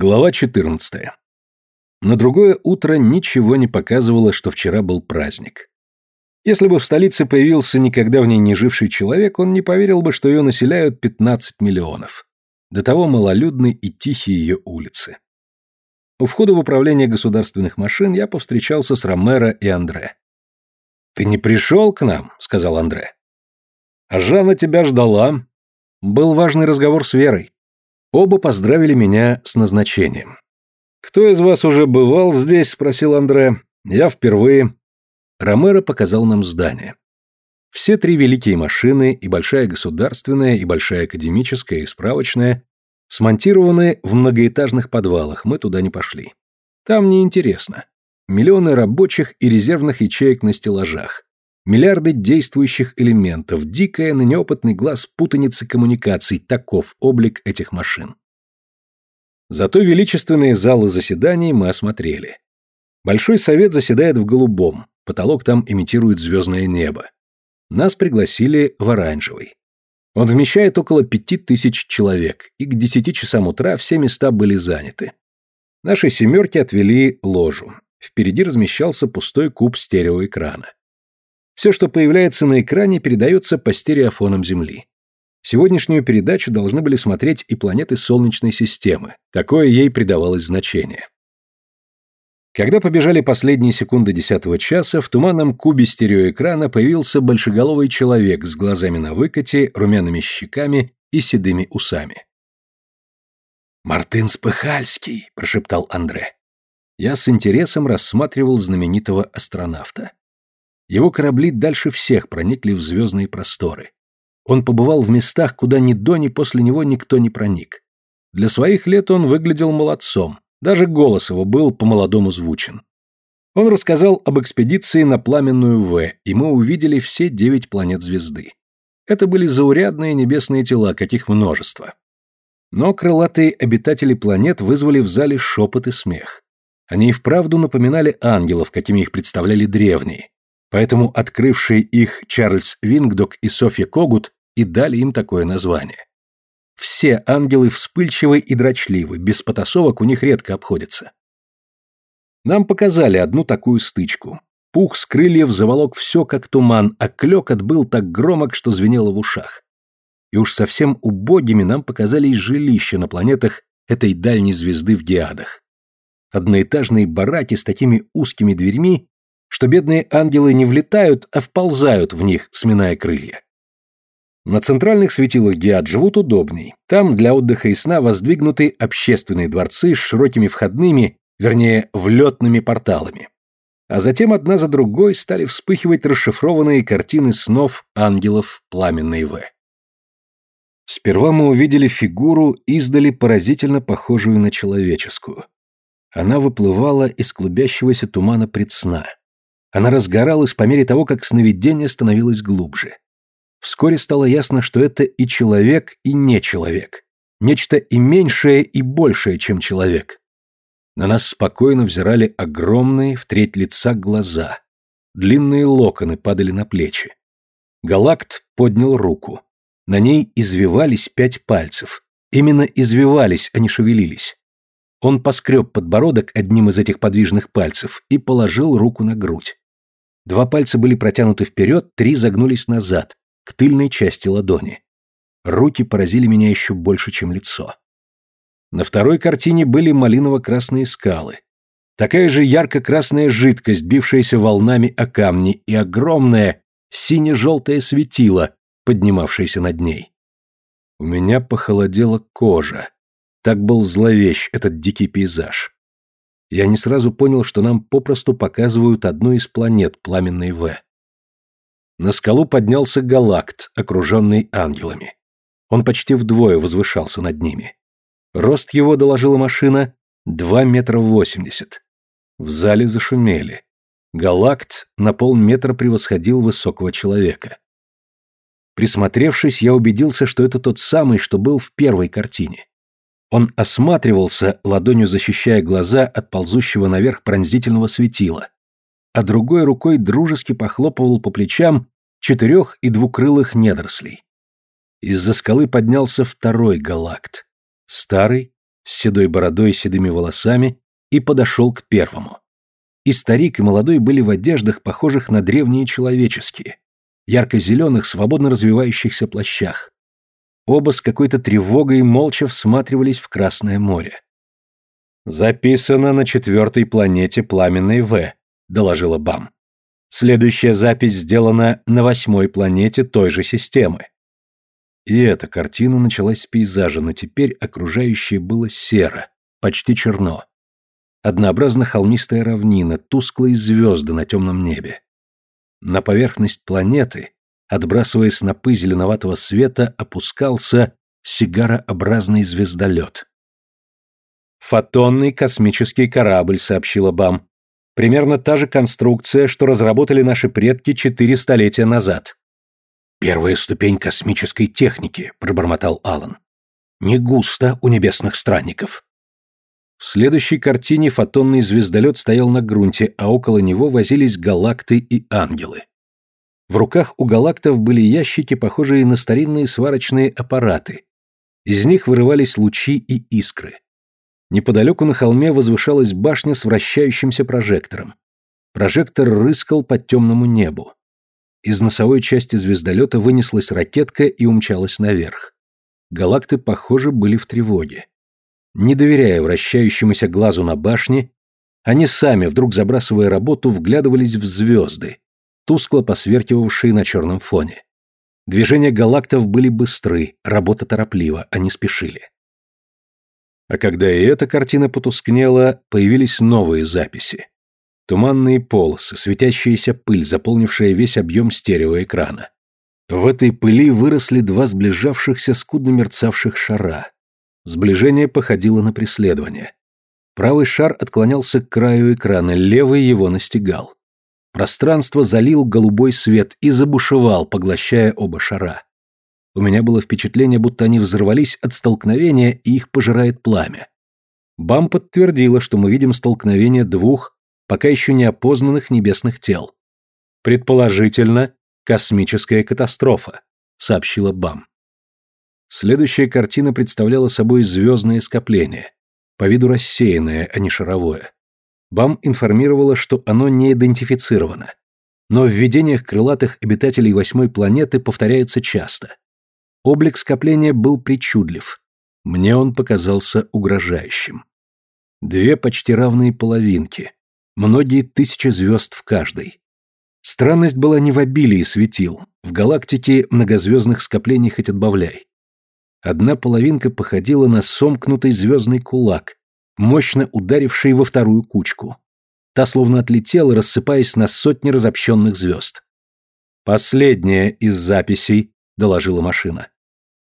Глава 14. На другое утро ничего не показывало, что вчера был праздник. Если бы в столице появился никогда в ней не живший человек, он не поверил бы, что ее населяют 15 миллионов. До того малолюдны и тихие ее улицы. У входа в управление государственных машин я повстречался с Ромеро и Андре. «Ты не пришел к нам?» — сказал Андре. «А Жанна тебя ждала. Был важный разговор с Верой. Оба поздравили меня с назначением. «Кто из вас уже бывал здесь?» – спросил Андре. «Я впервые». Ромеро показал нам здание. Все три великие машины, и большая государственная, и большая академическая, и справочная, смонтированы в многоэтажных подвалах, мы туда не пошли. Там неинтересно. Миллионы рабочих и резервных ячеек на стеллажах. Миллиарды действующих элементов, дикая на неопытный глаз путаница коммуникаций, таков облик этих машин. Зато величественные залы заседаний мы осмотрели. Большой совет заседает в голубом, потолок там имитирует звездное небо. Нас пригласили в оранжевый. Он вмещает около пяти тысяч человек, и к десяти часам утра все места были заняты. Наши семерки отвели ложу. Впереди размещался пустой куб стереоэкрана. Все, что появляется на экране, передается по стереофонам Земли. Сегодняшнюю передачу должны были смотреть и планеты Солнечной системы. Такое ей придавалось значение. Когда побежали последние секунды десятого часа, в туманном кубе стереоэкрана появился большеголовый человек с глазами на выкате, румяными щеками и седыми усами. «Мартын Спыхальский», — прошептал Андре. Я с интересом рассматривал знаменитого астронавта. Его корабли дальше всех проникли в звездные просторы. Он побывал в местах, куда ни до, ни после него никто не проник. Для своих лет он выглядел молодцом, даже голос его был по-молодому звучен. Он рассказал об экспедиции на пламенную В, и мы увидели все девять планет звезды. Это были заурядные небесные тела, каких множество. Но крылатые обитатели планет вызвали в зале шепот и смех. Они и вправду напоминали ангелов, какими их представляли древние, Поэтому открывшие их Чарльз Вингдок и Софья Когут и дали им такое название. Все ангелы вспыльчивы и дрочливы, без потасовок у них редко обходятся. Нам показали одну такую стычку. Пух с крыльев заволок все как туман, а клёкот был так громок, что звенело в ушах. И уж совсем убогими нам показались жилища на планетах этой дальней звезды в Геадах. Одноэтажные бараки с такими узкими дверьми, что бедные ангелы не влетают, а вползают в них, сминая крылья. На центральных светилах Геат живут удобней. Там для отдыха и сна воздвигнуты общественные дворцы с широкими входными, вернее, влетными порталами. А затем одна за другой стали вспыхивать расшифрованные картины снов ангелов пламенной В. Сперва мы увидели фигуру, издали поразительно похожую на человеческую. Она выплывала из клубящегося тумана предсна. Она разгоралась по мере того, как сновидение становилось глубже. Вскоре стало ясно, что это и человек, и не человек. Нечто и меньшее, и большее, чем человек. На нас спокойно взирали огромные, в треть лица, глаза. Длинные локоны падали на плечи. Галакт поднял руку. На ней извивались пять пальцев. Именно извивались, а не шевелились. Он поскреб подбородок одним из этих подвижных пальцев и положил руку на грудь. Два пальца были протянуты вперед, три загнулись назад, к тыльной части ладони. Руки поразили меня еще больше, чем лицо. На второй картине были малиново-красные скалы. Такая же ярко-красная жидкость, бившаяся волнами о камни, и огромное сине-желтое светило, поднимавшееся над ней. У меня похолодела кожа. Так был зловещ этот дикий пейзаж. Я не сразу понял, что нам попросту показывают одну из планет пламенной В. На скалу поднялся галакт, окруженный ангелами. Он почти вдвое возвышался над ними. Рост его, доложила машина, два метра восемьдесят. В зале зашумели. Галакт на полметра превосходил высокого человека. Присмотревшись, я убедился, что это тот самый, что был в первой картине. Он осматривался, ладонью защищая глаза от ползущего наверх пронзительного светила, а другой рукой дружески похлопывал по плечам четырех и двукрылых недорослей. Из-за скалы поднялся второй галакт. Старый, с седой бородой и седыми волосами и подошел к первому. И старик, и молодой были в одеждах, похожих на древние человеческие, ярко-зеленых, свободно развивающихся плащах. Оба с какой-то тревогой молча всматривались в Красное море. «Записано на четвертой планете пламенной В», — доложила Бам. «Следующая запись сделана на восьмой планете той же системы». И эта картина началась с пейзажа, но теперь окружающее было серо, почти черно. Однообразно холмистая равнина, тусклые звезды на темном небе. На поверхность планеты, отбрасывая снопы зеленоватого света, опускался сигарообразный звездолет. «Фотонный космический корабль», — сообщила Бам. «Примерно та же конструкция, что разработали наши предки четыре столетия назад». «Первая ступень космической техники», — пробормотал Алан. «Не густо у небесных странников». В следующей картине фотонный звездолет стоял на грунте, а около него возились галакты и ангелы. В руках у галактов были ящики, похожие на старинные сварочные аппараты. Из них вырывались лучи и искры. Неподалеку на холме возвышалась башня с вращающимся прожектором. Прожектор рыскал по темному небу. Из носовой части звездолета вынеслась ракетка и умчалась наверх. Галакты, похоже, были в тревоге. Не доверяя вращающемуся глазу на башне, они сами, вдруг забрасывая работу, вглядывались в звезды, тускло посверкивавшие на черном фоне. Движения галактов были быстры, работа тороплива, они спешили. А когда и эта картина потускнела, появились новые записи. Туманные полосы, светящаяся пыль, заполнившая весь объем стереоэкрана. В этой пыли выросли два сближавшихся скудно мерцавших шара, Сближение походило на преследование. Правый шар отклонялся к краю экрана, левый его настигал. Пространство залил голубой свет и забушевал, поглощая оба шара. У меня было впечатление, будто они взорвались от столкновения и их пожирает пламя. Бам подтвердила, что мы видим столкновение двух, пока еще не опознанных небесных тел. Предположительно, космическая катастрофа, сообщила Бам. Следующая картина представляла собой звездное скопление, по виду рассеянное, а не шаровое. БАМ информировала, что оно не идентифицировано. Но в видениях крылатых обитателей восьмой планеты повторяется часто. Облик скопления был причудлив. Мне он показался угрожающим. Две почти равные половинки, многие тысячи звезд в каждой. Странность была не в обилии светил, в галактике многозвездных скоплений хоть отбавляй. Одна половинка походила на сомкнутый звездный кулак, мощно ударивший во вторую кучку. Та словно отлетела, рассыпаясь на сотни разобщенных звезд. «Последняя из записей», — доложила машина.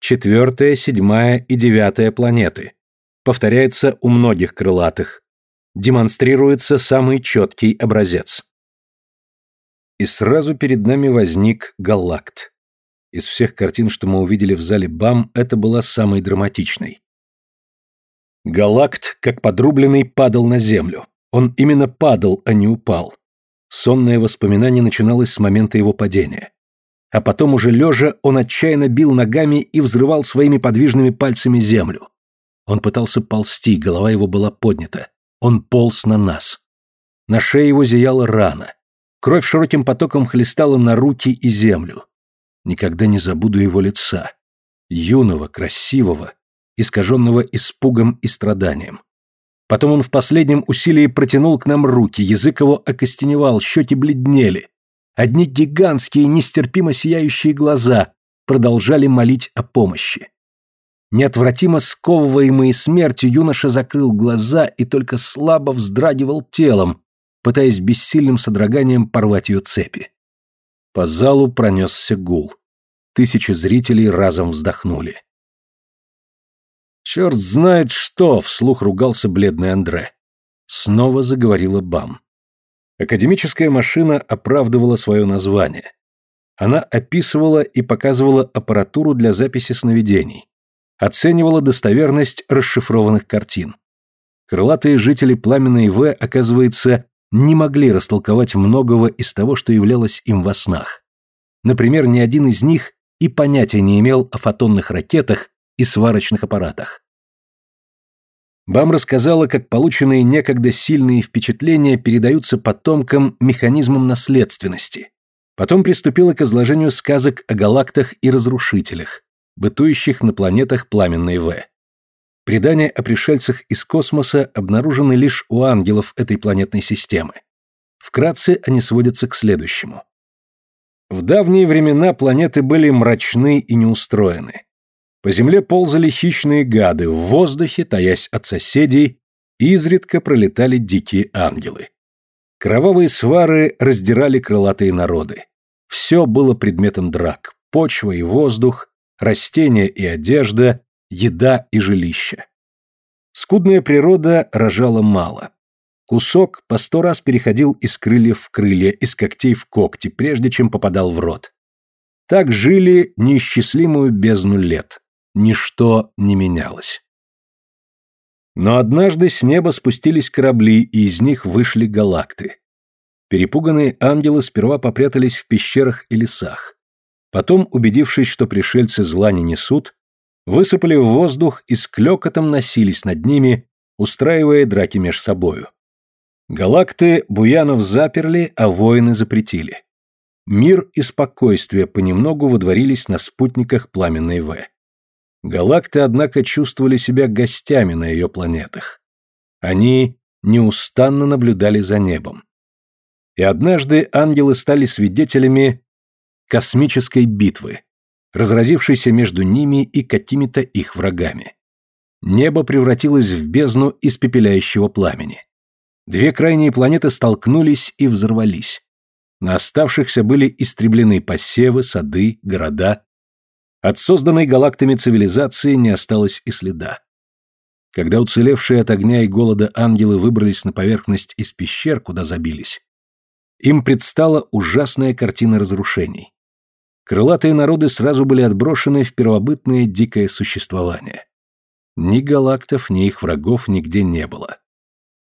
«Четвертая, седьмая и девятая планеты. Повторяется у многих крылатых. Демонстрируется самый четкий образец». И сразу перед нами возник галакт. Из всех картин, что мы увидели в зале БАМ, это была самой драматичной. Галакт, как подрубленный, падал на землю. Он именно падал, а не упал. Сонное воспоминание начиналось с момента его падения. А потом уже лежа, он отчаянно бил ногами и взрывал своими подвижными пальцами землю. Он пытался ползти, голова его была поднята. Он полз на нас. На шее его зияла рана. Кровь широким потоком хлестала на руки и землю. Никогда не забуду его лица. Юного, красивого, искаженного испугом и страданием. Потом он в последнем усилии протянул к нам руки, язык его окостеневал, щеки бледнели. Одни гигантские, нестерпимо сияющие глаза продолжали молить о помощи. Неотвратимо сковываемый смертью, юноша закрыл глаза и только слабо вздрагивал телом, пытаясь бессильным содроганием порвать ее цепи. По залу пронесся гул. Тысячи зрителей разом вздохнули. «Черт знает что!» — вслух ругался бледный Андре. Снова заговорила Бам. Академическая машина оправдывала свое название. Она описывала и показывала аппаратуру для записи сновидений, оценивала достоверность расшифрованных картин. Крылатые жители Пламенной В, оказывается, не могли растолковать многого из того, что являлось им во снах. Например, ни один из них и понятия не имел о фотонных ракетах и сварочных аппаратах. Бам рассказала, как полученные некогда сильные впечатления передаются потомкам механизмом наследственности. Потом приступила к изложению сказок о галактах и разрушителях, бытующих на планетах Пламенной В. Предания о пришельцах из космоса обнаружены лишь у ангелов этой планетной системы. Вкратце они сводятся к следующему. В давние времена планеты были мрачны и неустроены. По земле ползали хищные гады, в воздухе, таясь от соседей, изредка пролетали дикие ангелы. Кровавые свары раздирали крылатые народы. Все было предметом драк. Почва и воздух, растения и одежда, еда и жилище. Скудная природа рожала мало. Кусок по сто раз переходил из крыльев в крылья, из когтей в когти, прежде чем попадал в рот. Так жили неисчислимую бездну лет ничто не менялось. Но однажды с неба спустились корабли, и из них вышли галакты. Перепуганные ангелы сперва попрятались в пещерах и лесах. Потом, убедившись, что пришельцы зла не несут, высыпали в воздух и с клёкотом носились над ними, устраивая драки меж собою. Галакты буянов заперли, а воины запретили. Мир и спокойствие понемногу водворились на спутниках пламенной В. Галакты, однако, чувствовали себя гостями на ее планетах. Они неустанно наблюдали за небом. И однажды ангелы стали свидетелями космической битвы, разразившейся между ними и какими-то их врагами. Небо превратилось в бездну испепеляющего пламени. Две крайние планеты столкнулись и взорвались. На оставшихся были истреблены посевы, сады, города, от созданной галактами цивилизации не осталось и следа. Когда уцелевшие от огня и голода ангелы выбрались на поверхность из пещер, куда забились, им предстала ужасная картина разрушений. Крылатые народы сразу были отброшены в первобытное дикое существование. Ни галактов, ни их врагов нигде не было.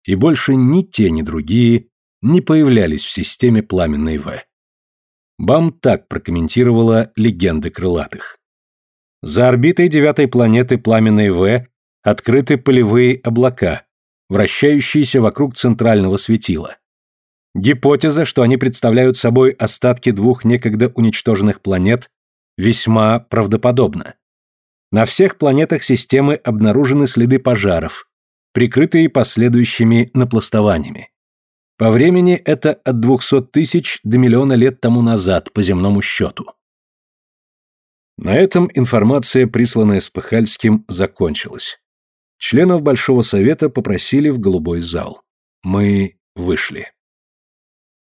И больше ни те, ни другие не появлялись в системе пламенной В. Бам так прокомментировала легенды крылатых. За орбитой девятой планеты Пламенной В открыты полевые облака, вращающиеся вокруг центрального светила. Гипотеза, что они представляют собой остатки двух некогда уничтоженных планет, весьма правдоподобна. На всех планетах системы обнаружены следы пожаров, прикрытые последующими напластованиями. По времени это от 200 тысяч до миллиона лет тому назад по земному счету. На этом информация, присланная Спыхальским, закончилась. Членов Большого Совета попросили в голубой зал. Мы вышли.